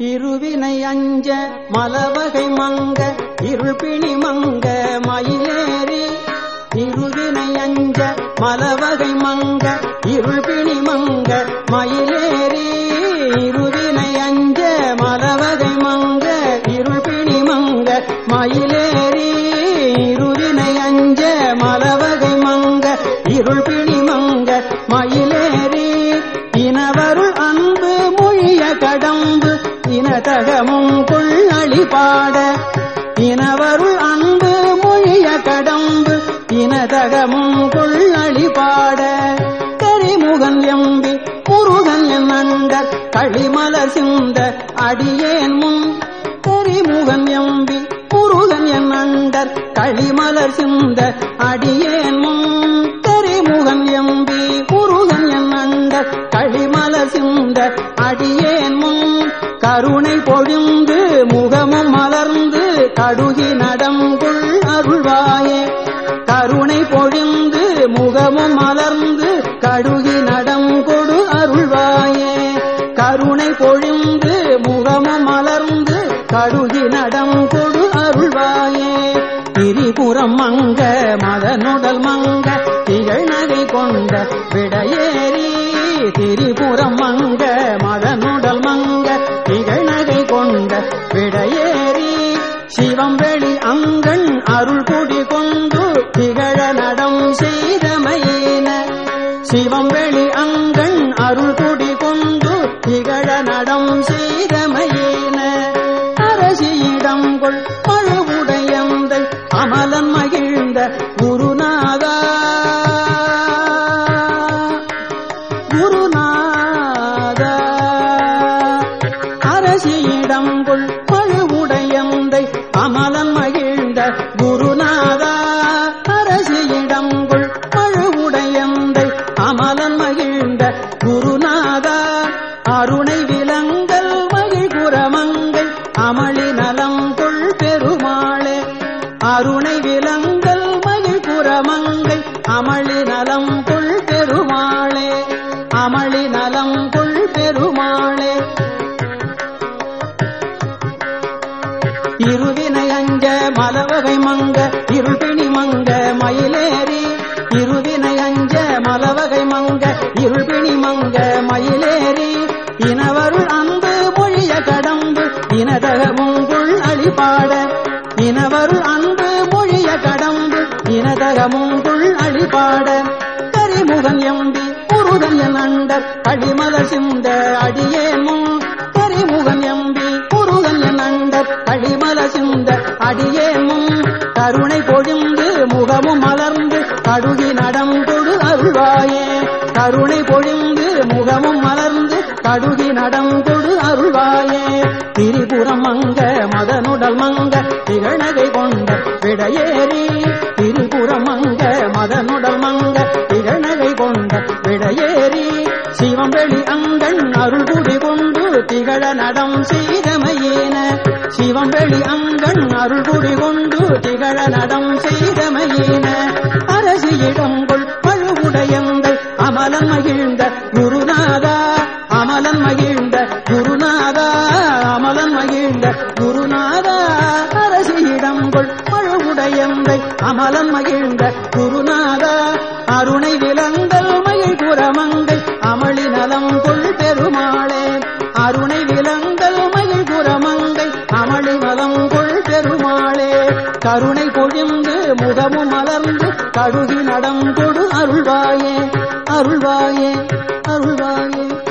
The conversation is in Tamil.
இருவினை அஞ்ச மலவகை மங்க இருள்பிணி மங்க மயிலேறி. இருவினை அஞ்ச மலவகை மங்க இருள்பிணி மங்க மயிலேறி. இருவினை அஞ்ச மலவகை மங்க இருள்பிணி மங்க மயிலேறி இனதகமும் கொள்ளி பாட. இனவருள் அன்பு மொழிய கடம்பு. இனதகமும் கொள்ளி பாட. கரிமுகன் எம்பி முருகன் என் அண்டர் களிமலர் சிந்த அடியேன் முன். கரிமுகன் எம்பி முருகன் என் அண்டர் களிமலர் சிந்த அடியேன் கடுகி நடங்குள் அருள்வாயே. கருணை பொழிந்து முகமும் மலர்ந்து கடுகி நடங்கொடு அருள்வாயே. கருணை பொழிந்து முகமும் மலர்ந்து கடுகி நடங்கொடு அருள்வாயே. திரிபுரம் மங்க மதனுடல் மங்க திகழ் நகை கொண்ட விடையேறி. திரிபுரம் மங்க திகழ செய்தமையேன அரசியிடம் கொள் பழுவுடையந்தை அமலன் மகிழ்ந்த குருநாதா. குருநாதா. அரசியிடம் கொள் கருணை விலங்கள் மகிழ்குரமங்கள் அமளி நலம் கொள் பெருமாளே அமளி நலம் கொள் பெருமாளே. இருவினை அஞ்ச மலவகை மங்க இருள்பிணி மங்க மயிலேறி. இருவினை அஞ்ச மலவகை மங்க இருள்பிணி மங்க இனதகமுங்குள் அழிபாட கரிமுகன் எம்பி குருதன் என் அண்டர் அடிமலர் சிந்த அடியேன் கரிமுகன் எம்பி குருதன் என் அண்டர் அடிமல சிந்த அடியேன் கருணை பொழிந்து முகமும் மலர்ந்து கடுகி நடந்தொடு அருள்வாயே. கருணை பொழிந்து முகமும் மலர்ந்து கடுகி நடந்தொடு அருள்வாயே. திரிபுரம் மங்க மதனுடல் மங்க திகழகை கொண்ட விடையேறி மங்க கொண்ட விடையேறி சிவம் வெளி அங்கண் அருள் கொண்டு திகழ நடம் செய்தமையேன. சிவம் வெளி அங்கண் அருள் கொண்டு திகழ நடம் செய்தமையேன. அரசியிடம் கொள் பழுவுடையந்தை அமலன் மகிழ்ந்த குருநாதா அமலன் மகிழ்ந்த குருநாதா அமலன் மகிழ்ந்த குருநாதா. அரசியிடம் கொள் பழுவுடையந்தை அமலன் மகிழ்ந்த அருணை விலங்கல் மயில் குரமங்கை அமளி நலம் கொள் பெருமாளே. அருணை விலங்கல் மயில் குரமங்கை அமளி நலம் கொள் பெருமாளே. கருணை பொழிந்து முதமும் மலர்ந்து கழுகி நடம் கொடு அருள்வாயே அருள்வாயே அருள்வாயே.